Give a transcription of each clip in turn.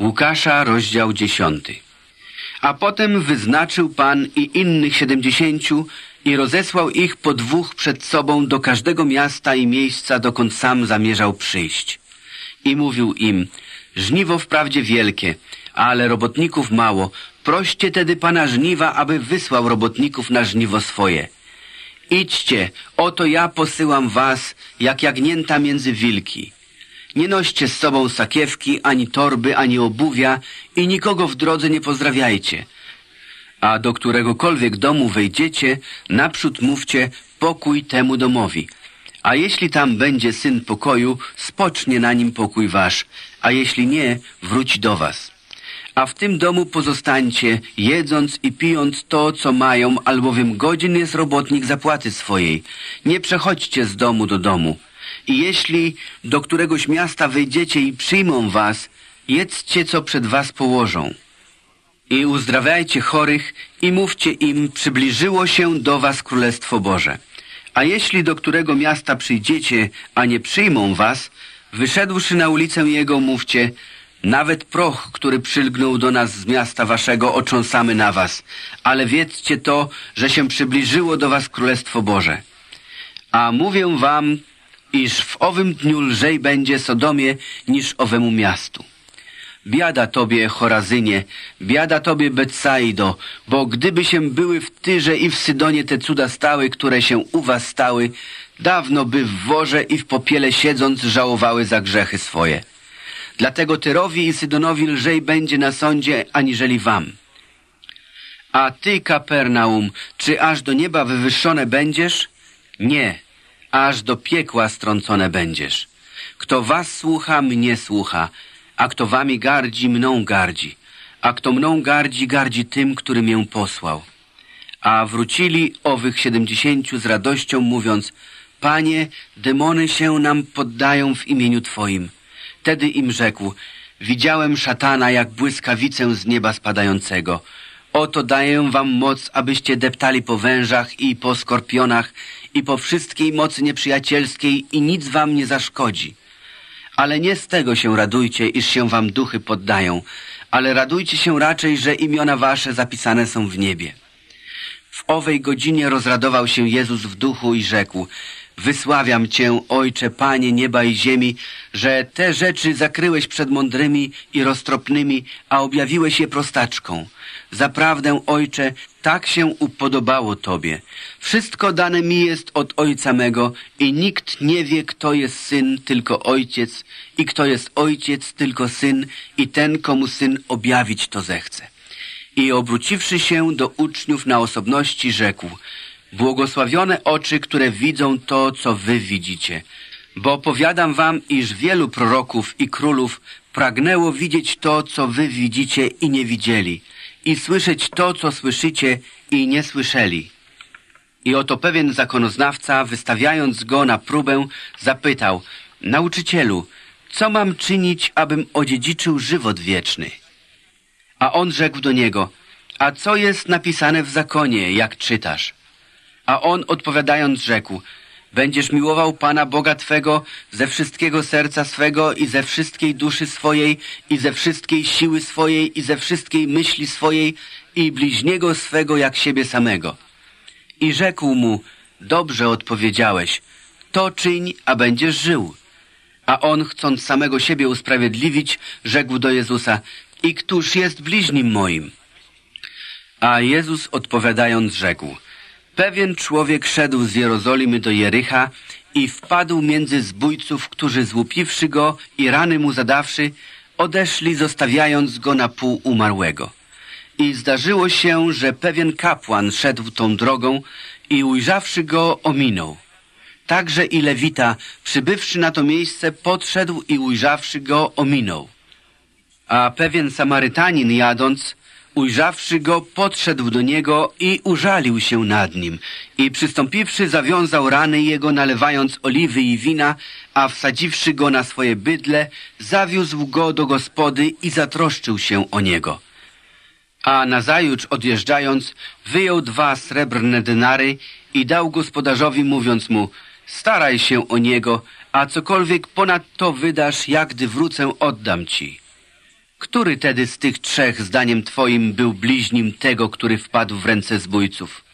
Łukasza, rozdział dziesiąty. A potem wyznaczył Pan i innych siedemdziesięciu i rozesłał ich po dwóch przed sobą do każdego miasta i miejsca, dokąd sam zamierzał przyjść. I mówił im, żniwo wprawdzie wielkie, ale robotników mało. Proście tedy Pana żniwa, aby wysłał robotników na żniwo swoje. Idźcie, oto ja posyłam was, jak jagnięta między wilki. Nie noście z sobą sakiewki, ani torby, ani obuwia i nikogo w drodze nie pozdrawiajcie. A do któregokolwiek domu wejdziecie, naprzód mówcie pokój temu domowi. A jeśli tam będzie syn pokoju, spocznie na nim pokój wasz, a jeśli nie, wróci do was. A w tym domu pozostańcie, jedząc i pijąc to, co mają, albowiem godzin jest robotnik zapłaty swojej. Nie przechodźcie z domu do domu. I jeśli do któregoś miasta wejdziecie i przyjmą was, jedzcie, co przed was położą. I uzdrawiajcie chorych i mówcie im, przybliżyło się do was Królestwo Boże. A jeśli do którego miasta przyjdziecie, a nie przyjmą was, wyszedłszy na ulicę jego, mówcie, nawet proch, który przylgnął do nas z miasta waszego, otrząsamy na was, ale wiedzcie to, że się przybliżyło do was Królestwo Boże. A mówię wam, iż w owym dniu lżej będzie Sodomie niż owemu miastu. Biada tobie, Chorazynie, biada tobie, Betsaido, bo gdyby się były w Tyrze i w Sydonie te cuda stały, które się u was stały, dawno by w worze i w popiele siedząc żałowały za grzechy swoje. Dlatego Tyrowi i Sydonowi lżej będzie na sądzie, aniżeli wam. A ty, Kapernaum, czy aż do nieba wywyższone będziesz? Nie, aż do piekła strącone będziesz. Kto was słucha, mnie słucha, a kto wami gardzi, mną gardzi, a kto mną gardzi, gardzi tym, który mię posłał. A wrócili owych siedemdziesięciu z radością, mówiąc, Panie, demony się nam poddają w imieniu Twoim. Wtedy im rzekł, widziałem szatana jak błyskawicę z nieba spadającego. Oto daję wam moc, abyście deptali po wężach i po skorpionach i po wszystkiej mocy nieprzyjacielskiej i nic wam nie zaszkodzi. Ale nie z tego się radujcie, iż się wam duchy poddają, ale radujcie się raczej, że imiona wasze zapisane są w niebie. W owej godzinie rozradował się Jezus w duchu i rzekł, Wysławiam Cię, Ojcze, Panie nieba i ziemi, że te rzeczy zakryłeś przed mądrymi i roztropnymi, a objawiłeś je prostaczką. Zaprawdę, Ojcze, tak się upodobało Tobie. Wszystko dane mi jest od Ojca mego i nikt nie wie, kto jest Syn, tylko Ojciec i kto jest Ojciec, tylko Syn i ten, komu Syn objawić to zechce. I obróciwszy się do uczniów na osobności, rzekł – Błogosławione oczy, które widzą to, co wy widzicie. Bo powiadam wam, iż wielu proroków i królów pragnęło widzieć to, co wy widzicie i nie widzieli, i słyszeć to, co słyszycie i nie słyszeli. I oto pewien zakonoznawca, wystawiając go na próbę, zapytał, Nauczycielu, co mam czynić, abym odziedziczył żywot wieczny? A on rzekł do niego, a co jest napisane w zakonie, jak czytasz? A on odpowiadając rzekł, będziesz miłował Pana Boga Twego ze wszystkiego serca swego i ze wszystkiej duszy swojej i ze wszystkiej siły swojej i ze wszystkiej myśli swojej i bliźniego swego jak siebie samego. I rzekł mu, dobrze odpowiedziałeś, to czyń, a będziesz żył. A on, chcąc samego siebie usprawiedliwić, rzekł do Jezusa, i któż jest bliźnim moim? A Jezus odpowiadając rzekł, Pewien człowiek szedł z Jerozolimy do Jericha i wpadł między zbójców, którzy złupiwszy go i rany mu zadawszy, odeszli, zostawiając go na pół umarłego. I zdarzyło się, że pewien kapłan szedł tą drogą i ujrzawszy go, ominął. Także i Lewita, przybywszy na to miejsce, podszedł i ujrzawszy go, ominął. A pewien Samarytanin jadąc, ujrzawszy go, podszedł do niego i użalił się nad nim. I przystąpiwszy, zawiązał rany jego, nalewając oliwy i wina, a wsadziwszy go na swoje bydle, zawiózł go do gospody i zatroszczył się o niego. A nazajutrz odjeżdżając, wyjął dwa srebrne denary i dał gospodarzowi, mówiąc mu, staraj się o niego, a cokolwiek ponad to wydasz, jak gdy wrócę, oddam ci. Który tedy z tych trzech, zdaniem twoim, był bliźnim tego, który wpadł w ręce zbójców?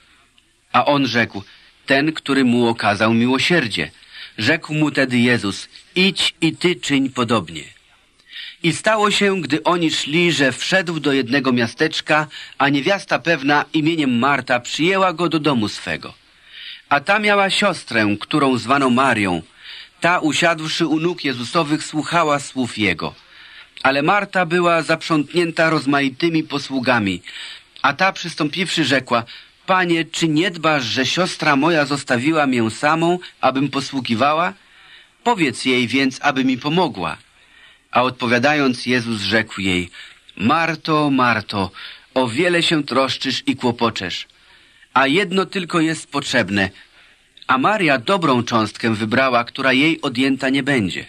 A on rzekł, ten, który mu okazał miłosierdzie. Rzekł mu tedy Jezus, idź i ty czyń podobnie. I stało się, gdy oni szli, że wszedł do jednego miasteczka, a niewiasta pewna imieniem Marta przyjęła go do domu swego. A ta miała siostrę, którą zwano Marią. Ta, usiadłszy u nóg Jezusowych, słuchała słów Jego. Ale Marta była zaprzątnięta rozmaitymi posługami, a ta przystąpiwszy rzekła, Panie, czy nie dbasz, że siostra moja zostawiła mię samą, abym posługiwała? Powiedz jej więc, aby mi pomogła. A odpowiadając, Jezus rzekł jej, Marto, Marto, o wiele się troszczysz i kłopoczesz, a jedno tylko jest potrzebne, a Maria dobrą cząstkę wybrała, która jej odjęta nie będzie.